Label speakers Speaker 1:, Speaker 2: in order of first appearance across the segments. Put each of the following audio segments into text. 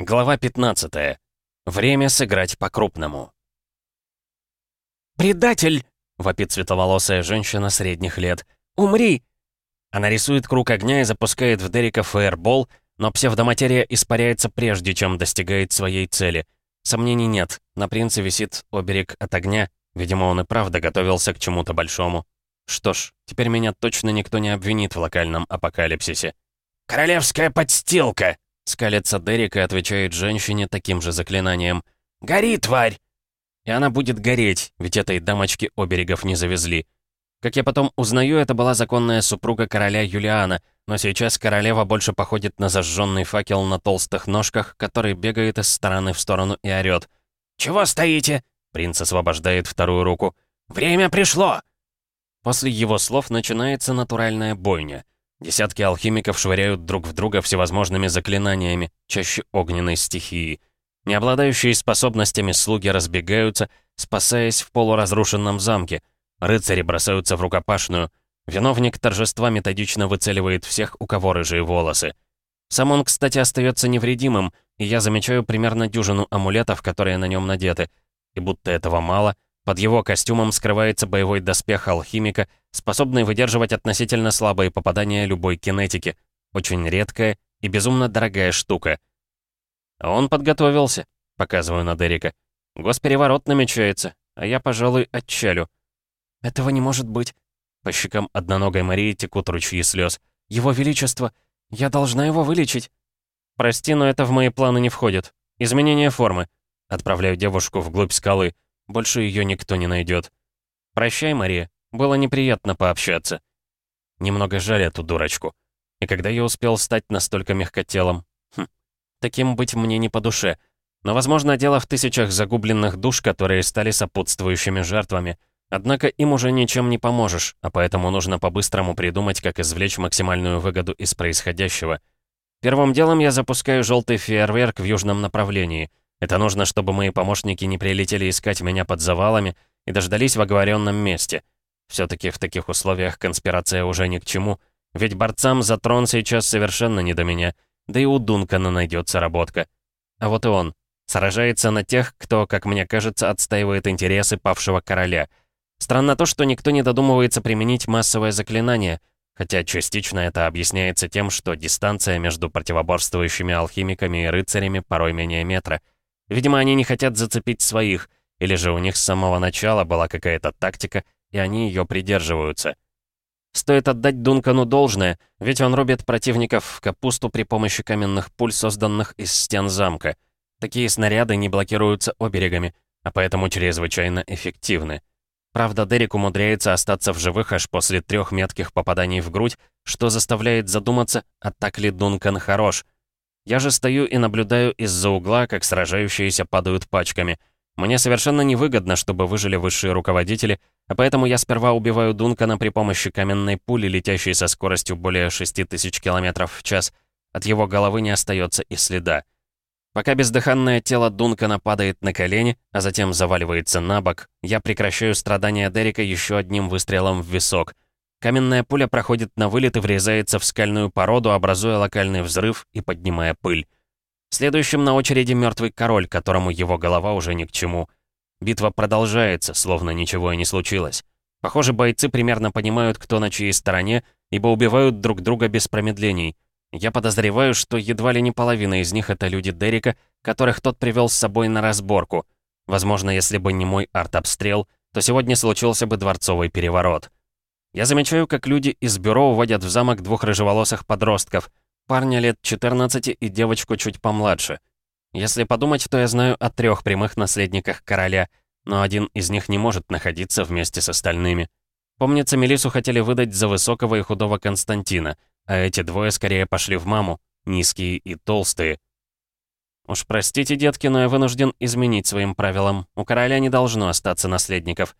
Speaker 1: Глава 15. Время сыграть по-крупному.
Speaker 2: «Предатель!»
Speaker 1: — вопит светловолосая женщина средних лет. «Умри!» Она рисует круг огня и запускает в Дерека фаербол, но псевдоматерия испаряется прежде, чем достигает своей цели. Сомнений нет, на принце висит оберег от огня, видимо, он и правда готовился к чему-то большому. Что ж, теперь меня точно никто не обвинит в локальном апокалипсисе.
Speaker 2: «Королевская подстилка!»
Speaker 1: Скалится Дерек и отвечает женщине таким же заклинанием.
Speaker 2: «Гори, тварь!»
Speaker 1: И она будет гореть, ведь этой дамочки оберегов не завезли. Как я потом узнаю, это была законная супруга короля Юлиана, но сейчас королева больше походит на зажженный факел на толстых ножках, который бегает из стороны в сторону и орёт.
Speaker 2: «Чего стоите?»
Speaker 1: Принц освобождает вторую руку.
Speaker 2: «Время пришло!»
Speaker 1: После его слов начинается натуральная бойня — Десятки алхимиков швыряют друг в друга всевозможными заклинаниями, чаще огненной стихии. Не обладающие способностями слуги разбегаются, спасаясь в полуразрушенном замке. Рыцари бросаются в рукопашную. Виновник торжества методично выцеливает всех, у кого рыжие волосы. Сам он, кстати, остается невредимым, и я замечаю примерно дюжину амулетов, которые на нем надеты. И будто этого мало — под его костюмом скрывается боевой доспех алхимика, способный выдерживать относительно слабые попадания любой кинетики. Очень редкая и безумно дорогая штука. Он подготовился, показываю на Дерека. Госпереворот намечается, а я, пожалуй, отчалю. Этого не может быть. По щекам одноногой Марии текут ручьи слез. Его Величество, я должна его вылечить. Прости, но это в мои планы не входит. Изменение формы. Отправляю девушку вглубь скалы. Больше ее никто не найдет. Прощай, Мария. Было неприятно пообщаться. Немного жаль эту дурочку. И когда я успел стать настолько мягкотелым? Хм, таким быть мне не по душе. Но, возможно, дело в тысячах загубленных душ, которые стали сопутствующими жертвами. Однако им уже ничем не поможешь, а поэтому нужно по-быстрому придумать, как извлечь максимальную выгоду из происходящего. Первым делом я запускаю желтый фейерверк в южном направлении — это нужно, чтобы мои помощники не прилетели искать меня под завалами и дождались в оговоренном месте. Все-таки в таких условиях конспирация уже ни к чему, ведь борцам за трон сейчас совершенно не до меня, да и у Дункана найдется работка. А вот и он. Сражается на тех, кто, как мне кажется, отстаивает интересы павшего короля. Странно то, что никто не додумывается применить массовое заклинание, хотя частично это объясняется тем, что дистанция между противоборствующими алхимиками и рыцарями порой менее метра — Видимо, они не хотят зацепить своих, или же у них с самого начала была какая-то тактика, и они ее придерживаются. Стоит отдать Дункану должное, ведь он рубит противников в капусту при помощи каменных пуль, созданных из стен замка. Такие снаряды не блокируются оберегами, а поэтому чрезвычайно эффективны. Правда, Дерек умудряется остаться в живых аж после трех метких попаданий в грудь, что заставляет задуматься, а так ли Дункан хорош — я же стою и наблюдаю из-за угла, как сражающиеся падают пачками. Мне совершенно невыгодно, чтобы выжили высшие руководители, а поэтому я сперва убиваю Дункана при помощи каменной пули, летящей со скоростью более 6000 км в час. От его головы не остается и следа. Пока бездыханное тело Дункана падает на колени, а затем заваливается на бок, я прекращаю страдания Дерека еще одним выстрелом в висок — Каменная пуля проходит на вылет и врезается в скальную породу, образуя локальный взрыв и поднимая пыль. Следующим на очереди мертвый король, которому его голова уже ни к чему. Битва продолжается, словно ничего и не случилось. Похоже, бойцы примерно понимают, кто на чьей стороне, ибо убивают друг друга без промедлений. Я подозреваю, что едва ли не половина из них — это люди Дерека, которых тот привел с собой на разборку. Возможно, если бы не мой арт-обстрел, то сегодня случился бы дворцовый переворот. Я замечаю, как люди из бюро уводят в замок двух рыжеволосых подростков, парня лет 14 и девочку чуть помладше. Если подумать, то я знаю о трех прямых наследниках короля, но один из них не может находиться вместе с остальными. Помнится, Мелису хотели выдать за высокого и худого Константина, а эти двое скорее пошли в маму, низкие и толстые. Уж простите, детки, но я вынужден изменить своим правилам. У короля не должно остаться наследников.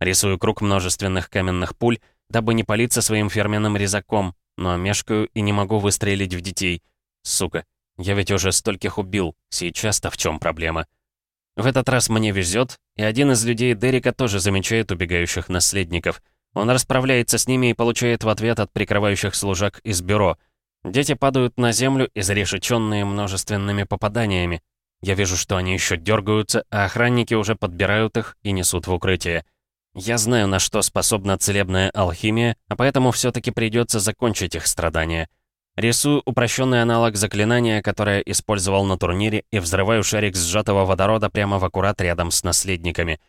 Speaker 1: Рисую круг множественных каменных пуль, дабы не палиться своим фирменным резаком, но мешкаю и не могу выстрелить в детей. Сука, я ведь уже стольких убил, сейчас-то в чем проблема? В этот раз мне везет, и один из людей Дерека тоже замечает убегающих наследников. Он расправляется с ними и получает в ответ от прикрывающих служак из бюро. Дети падают на землю, изрешеченные множественными попаданиями. Я вижу, что они еще дергаются, а охранники уже подбирают их и несут в укрытие. Я знаю, на что способна целебная алхимия, а поэтому все-таки придется закончить их страдания. Рисую упрощенный аналог заклинания, которое использовал на турнире, и взрываю шарик сжатого водорода прямо в аккурат рядом с наследниками.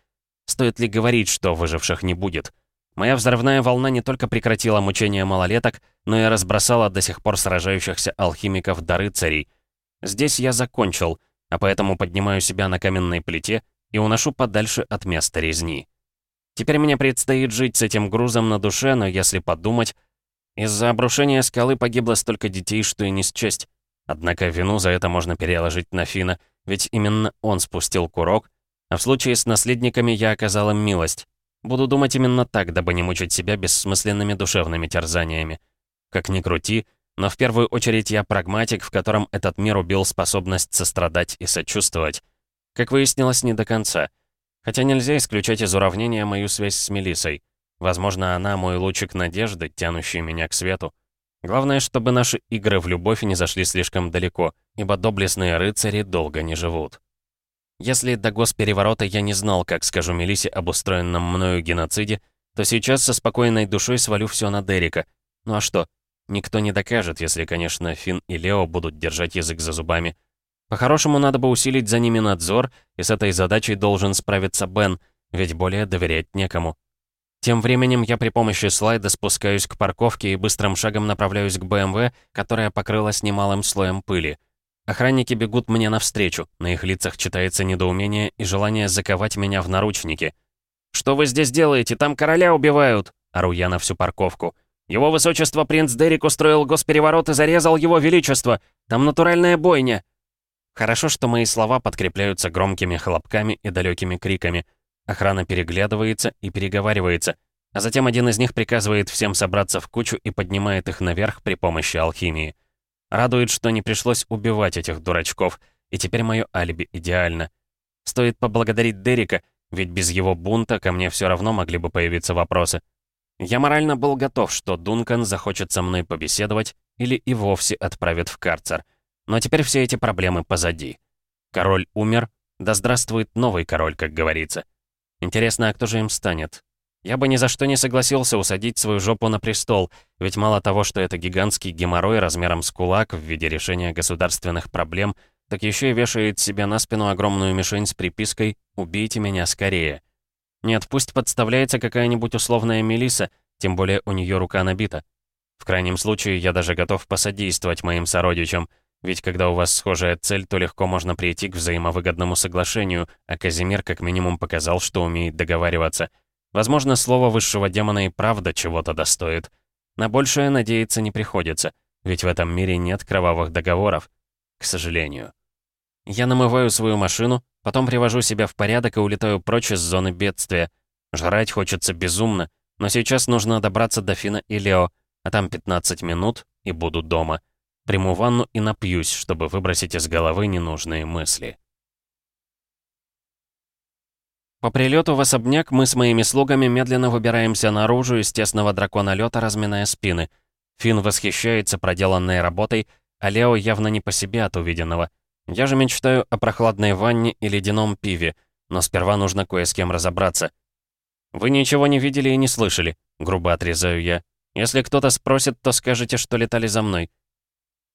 Speaker 1: Стоит ли говорить, что выживших не будет? Моя взрывная волна не только прекратила мучения малолеток, но и разбросала до сих пор сражающихся алхимиков до рыцарей. Здесь я закончил, а поэтому поднимаю себя на каменной плите и уношу подальше от места резни. Теперь мне предстоит жить с этим грузом на душе, но если подумать, из-за обрушения скалы погибло столько детей, что и не счесть. Однако вину за это можно переложить на Фина, ведь именно он спустил курок, а в случае с наследниками я оказал им милость. Буду думать именно так, дабы не мучить себя бессмысленными душевными терзаниями. Как ни крути, но в первую очередь я прагматик, в котором этот мир убил способность сострадать и сочувствовать. Как выяснилось, не до конца. Хотя нельзя исключать из уравнения мою связь с Мелисой. Возможно, она мой лучик надежды, тянущий меня к свету. Главное, чтобы наши игры в любовь не зашли слишком далеко, ибо доблестные рыцари долго не живут. Если до госпереворота я не знал, как скажу Мелисе об устроенном мною геноциде, то сейчас со спокойной душой свалю все на Дерека. Ну а что? Никто не докажет, если, конечно, Финн и Лео будут держать язык за зубами. По-хорошему, надо бы усилить за ними надзор, и с этой задачей должен справиться Бен, ведь более доверять некому. Тем временем я при помощи слайда спускаюсь к парковке и быстрым шагом направляюсь к БМВ, которая покрылась немалым слоем пыли. Охранники бегут мне навстречу, на их лицах читается недоумение и желание заковать меня в наручники. «Что вы здесь делаете? Там короля убивают!» — ору я на всю парковку. «Его высочество принц Дерек устроил госпереворот и зарезал его величество! Там натуральная бойня!» Хорошо, что мои слова подкрепляются громкими хлопками и далекими криками. Охрана переглядывается и переговаривается, а затем один из них приказывает всем собраться в кучу и поднимает их наверх при помощи алхимии. Радует, что не пришлось убивать этих дурачков, и теперь мое алиби идеально. Стоит поблагодарить Дерека, ведь без его бунта ко мне все равно могли бы появиться вопросы. Я морально был готов, что Дункан захочет со мной побеседовать или и вовсе отправит в карцер. Но теперь все эти проблемы позади. Король умер, да здравствует новый король, как говорится. Интересно, а кто же им станет? Я бы ни за что не согласился усадить свою жопу на престол, ведь мало того, что это гигантский геморрой размером с кулак в виде решения государственных проблем, так еще и вешает себе на спину огромную мишень с припиской «Убейте меня скорее». Нет, пусть подставляется какая-нибудь условная Мелиса, тем более у нее рука набита. В крайнем случае, я даже готов посодействовать моим сородичам, ведь когда у вас схожая цель, то легко можно прийти к взаимовыгодному соглашению, а Казимир как минимум показал, что умеет договариваться — Возможно, слово высшего демона и правда чего-то достоит. На большее надеяться не приходится, ведь в этом мире нет кровавых договоров. К сожалению. Я намываю свою машину, потом привожу себя в порядок и улетаю прочь из зоны бедствия. Жрать хочется безумно, но сейчас нужно добраться до Фина и Лео, а там 15 минут и буду дома. Приму ванну и напьюсь, чтобы выбросить из головы ненужные мысли. По прилету в особняк мы с моими слугами медленно выбираемся наружу из тесного дракона-лёта, разминая спины. Финн восхищается проделанной работой, а Лео явно не по себе от увиденного. Я же мечтаю о прохладной ванне и ледяном пиве, но сперва нужно кое с кем разобраться. «Вы ничего не видели и не слышали», — грубо отрезаю я. «Если кто-то спросит, то скажете, что летали за мной».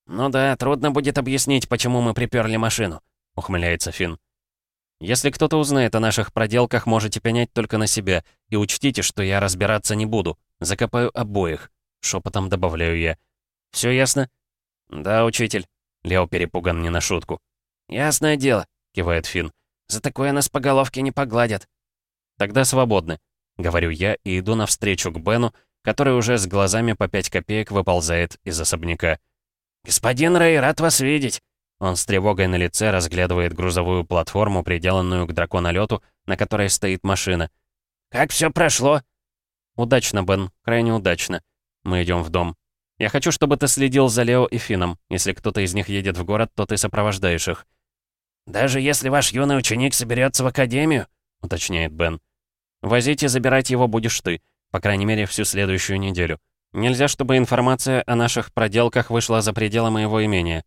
Speaker 2: «Ну да, трудно будет объяснить, почему мы приперли машину», —
Speaker 1: ухмыляется Финн. Если кто-то узнает о наших проделках, можете пенять только на себя. И учтите, что я разбираться не буду. Закопаю обоих. Шепотом добавляю я. Все ясно? Да, учитель. Лео перепуган не на шутку.
Speaker 2: Ясное дело, кивает Финн. За такое нас по головке не погладят.
Speaker 1: Тогда свободны. Говорю я и иду навстречу к Бену, который уже с глазами по пять копеек выползает из особняка.
Speaker 2: «Господин Рэй, рад вас видеть!»
Speaker 1: Он с тревогой на лице разглядывает грузовую платформу, приделанную к драконолету, на которой стоит машина.
Speaker 2: «Как все прошло?»
Speaker 1: «Удачно, Бен, крайне удачно. Мы идем в дом. Я хочу, чтобы ты следил за Лео и Фином. Если кто-то из них едет в город, то ты сопровождаешь их».
Speaker 2: «Даже если ваш юный ученик соберется в академию?»
Speaker 1: — уточняет Бен. «Возить и забирать его будешь ты, по крайней мере, всю следующую неделю. Нельзя, чтобы информация о наших проделках вышла за пределы моего имения».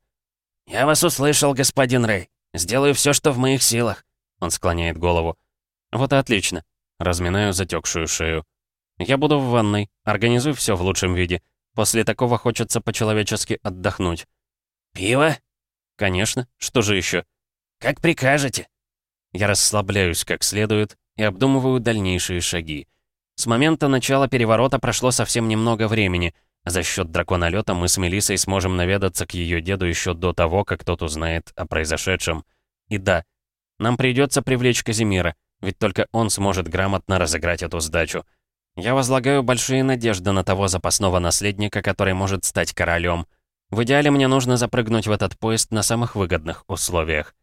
Speaker 2: «Я вас услышал, господин Рэй. Сделаю все, что в моих силах».
Speaker 1: Он склоняет голову. «Вот и отлично». Разминаю затекшую шею. «Я буду в ванной. Организуй все в лучшем виде. После такого хочется по-человечески отдохнуть».
Speaker 2: «Пиво?»
Speaker 1: «Конечно. Что же еще?
Speaker 2: «Как прикажете».
Speaker 1: Я расслабляюсь как следует и обдумываю дальнейшие шаги. С момента начала переворота прошло совсем немного времени, за счет драконолета мы с Мелиссой сможем наведаться к ее деду еще до того, как тот узнает о произошедшем. И да, нам придется привлечь Казимира, ведь только он сможет грамотно разыграть эту сдачу. Я возлагаю большие надежды на того запасного наследника, который может стать королем. В идеале мне нужно запрыгнуть в этот поезд на самых выгодных условиях.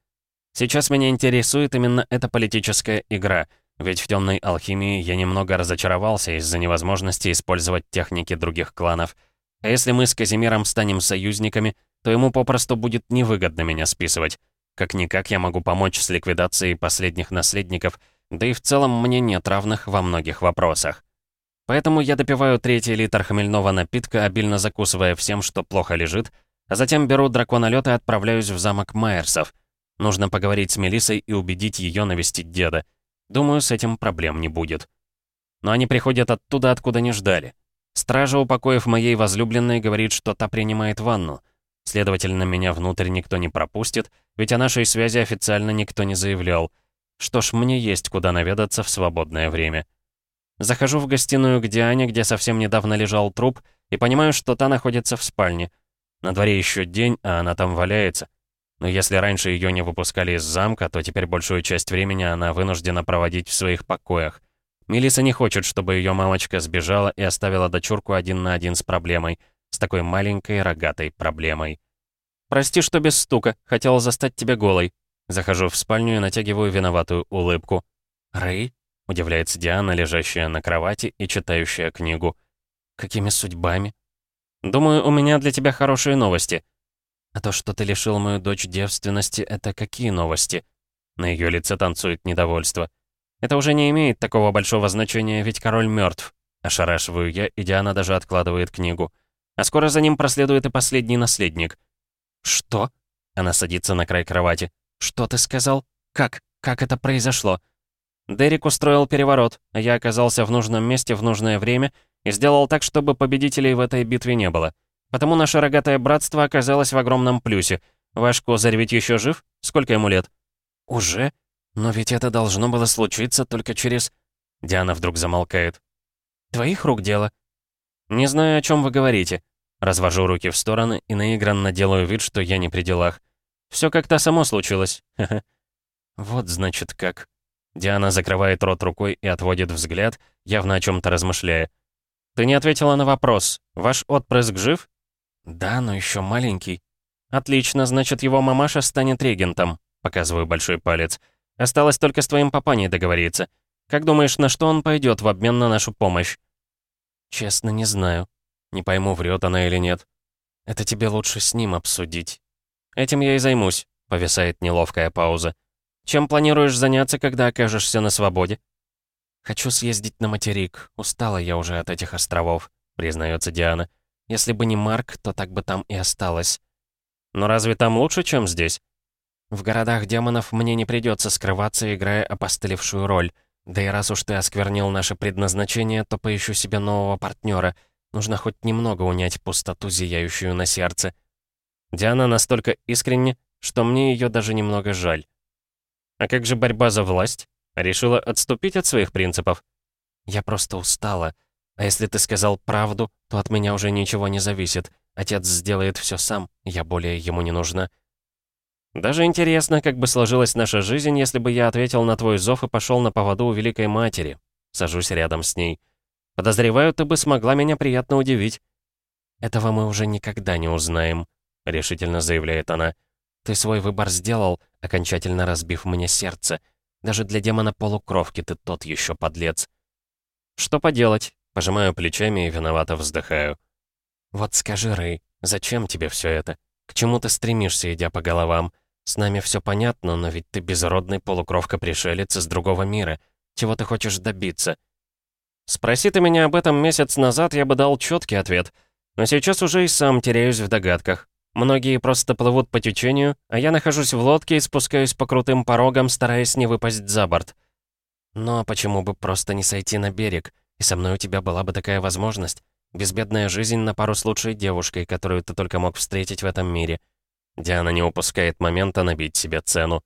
Speaker 1: Сейчас меня интересует именно эта политическая игра, ведь в темной алхимии я немного разочаровался из-за невозможности использовать техники других кланов. А если мы с Казимиром станем союзниками, то ему попросту будет невыгодно меня списывать. Как-никак я могу помочь с ликвидацией последних наследников, да и в целом мне нет равных во многих вопросах. Поэтому я допиваю третий литр хмельного напитка, обильно закусывая всем, что плохо лежит, а затем беру драконолёт и отправляюсь в замок Майерсов. Нужно поговорить с Мелиссой и убедить ее навестить деда. Думаю, с этим проблем не будет. Но они приходят оттуда, откуда не ждали. Стража, упокоив моей возлюбленной, говорит, что та принимает ванну. Следовательно, меня внутрь никто не пропустит, ведь о нашей связи официально никто не заявлял. Что ж, мне есть куда наведаться в свободное время. Захожу в гостиную к Диане, где совсем недавно лежал труп, и понимаю, что та находится в спальне. На дворе еще день, а она там валяется. Но если раньше ее не выпускали из замка, то теперь большую часть времени она вынуждена проводить в своих покоях. Мелиса не хочет, чтобы ее мамочка сбежала и оставила дочурку один на один с проблемой, с такой маленькой рогатой проблемой. «Прости, что без стука, хотела застать тебя голой». Захожу в спальню и натягиваю виноватую улыбку. «Рэй?» Удивляется Диана, лежащая на кровати и читающая книгу. «Какими судьбами?» «Думаю, у меня для тебя хорошие новости». «А то, что ты лишил мою дочь девственности, это какие новости?» На ее лице танцует недовольство. «Это уже не имеет такого большого значения, ведь король мертв. Ошарашиваю я, и Диана даже откладывает книгу. А скоро за ним проследует и последний наследник. «Что?» Она садится на край кровати. «Что ты сказал? Как? Как это произошло?» Дерек устроил переворот, а я оказался в нужном месте в нужное время и сделал так, чтобы победителей в этой битве не было. Потому наше рогатое братство оказалось в огромном плюсе. Ваш козырь ведь еще жив? Сколько ему лет? Уже? Но ведь это должно было случиться только через... Диана вдруг замолкает. Твоих рук дело. Не знаю, о чем вы говорите. Развожу руки в стороны и наигранно делаю вид, что я не при делах. Все как-то само случилось. Вот значит как. Диана закрывает рот рукой и отводит взгляд, явно о чем-то размышляя. «Ты не ответила на вопрос. Ваш отпрыск жив?» «Да, но еще маленький». «Отлично, значит, его мамаша станет регентом», — показываю большой палец. «Осталось только с твоим папаней договориться. Как думаешь, на что он пойдет в обмен на нашу помощь?» «Честно, не знаю. Не пойму, врет она или нет. Это тебе лучше с ним обсудить». «Этим я и займусь», — повисает неловкая пауза. Чем планируешь заняться, когда окажешься на свободе?» «Хочу съездить на материк. Устала я уже от этих островов», — признается Диана. «Если бы не Марк, то так бы там и осталось». «Но разве там лучше, чем здесь?» «В городах демонов мне не придется скрываться, играя опостылевшую роль. Да и раз уж ты осквернил наше предназначение, то поищу себе нового партнера. Нужно хоть немного унять пустоту, зияющую на сердце». Диана настолько искренне, что мне ее даже немного жаль. А как же борьба за власть? Решила отступить от своих принципов? Я просто устала. А если ты сказал правду, то от меня уже ничего не зависит. Отец сделает все сам, я более ему не нужна. Даже интересно, как бы сложилась наша жизнь, если бы я ответил на твой зов и пошел на поводу у Великой Матери. Сажусь рядом с ней. Подозреваю, ты бы смогла меня приятно удивить. Этого мы уже никогда не узнаем, решительно заявляет она. Ты свой выбор сделал, окончательно разбив мне сердце. Даже для демона полукровки ты тот еще подлец. Что поделать? Пожимаю плечами и виновато вздыхаю. Вот скажи, Рэй, зачем тебе все это? К чему ты стремишься, идя по головам? С нами все понятно, но ведь ты безродный полукровка-пришелец из другого мира. Чего ты хочешь добиться? Спроси ты меня об этом месяц назад, я бы дал четкий ответ. Но сейчас уже и сам теряюсь в догадках. Многие просто плывут по течению, а я нахожусь в лодке и спускаюсь по крутым порогам, стараясь не выпасть за борт. Но почему бы просто не сойти на берег? И со мной у тебя была бы такая возможность. Безбедная жизнь на пару с лучшей девушкой, которую ты только мог встретить в этом мире. Диана не упускает момента набить себе цену.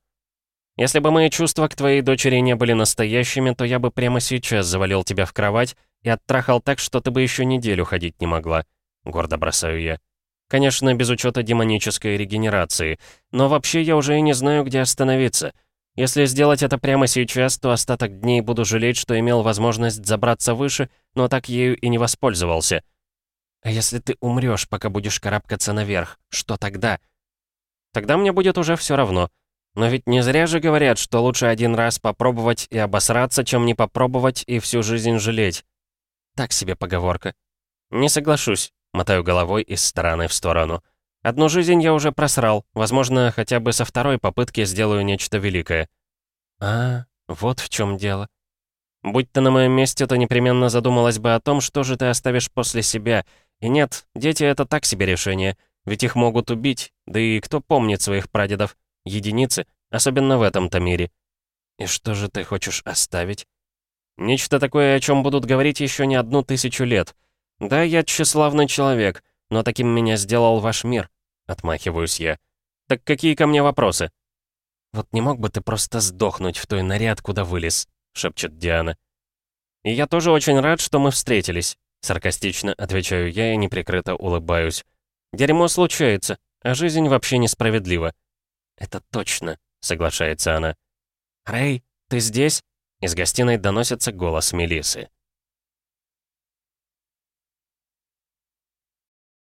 Speaker 1: Если бы мои чувства к твоей дочери не были настоящими, то я бы прямо сейчас завалил тебя в кровать и оттрахал так, что ты бы еще неделю ходить не могла. Гордо бросаю я. Конечно, без учета демонической регенерации. Но вообще я уже и не знаю, где остановиться. Если сделать это прямо сейчас, то остаток дней буду жалеть, что имел возможность забраться выше, но так ею и не воспользовался. А если ты умрешь, пока будешь карабкаться наверх, что тогда? Тогда мне будет уже все равно. Но ведь не зря же говорят, что лучше один раз попробовать и обосраться, чем не попробовать и всю жизнь жалеть. Так себе поговорка. Не соглашусь, мотаю головой из стороны в сторону. Одну жизнь я уже просрал, возможно, хотя бы со второй попытки сделаю нечто великое. А, вот в чем дело. Будь ты на моем месте, то непременно задумалась бы о том, что же ты оставишь после себя. И нет, дети — это так себе решение, ведь их могут убить, да и кто помнит своих прадедов? Единицы, особенно в этом-то мире. И что же ты хочешь оставить? Нечто такое, о чем будут говорить еще не одну тысячу лет. Да, я тщеславный человек, но таким меня сделал ваш мир. Отмахиваюсь я. Так какие ко мне вопросы? Вот не мог бы ты просто сдохнуть в той норе, откуда вылез, шепчет Диана. И я тоже очень рад, что мы встретились. Саркастично отвечаю я и неприкрыто улыбаюсь. Дерьмо случается, а жизнь вообще несправедлива. «Это точно», — соглашается она. «Рэй, ты здесь?» Из гостиной доносится голос Мелисы.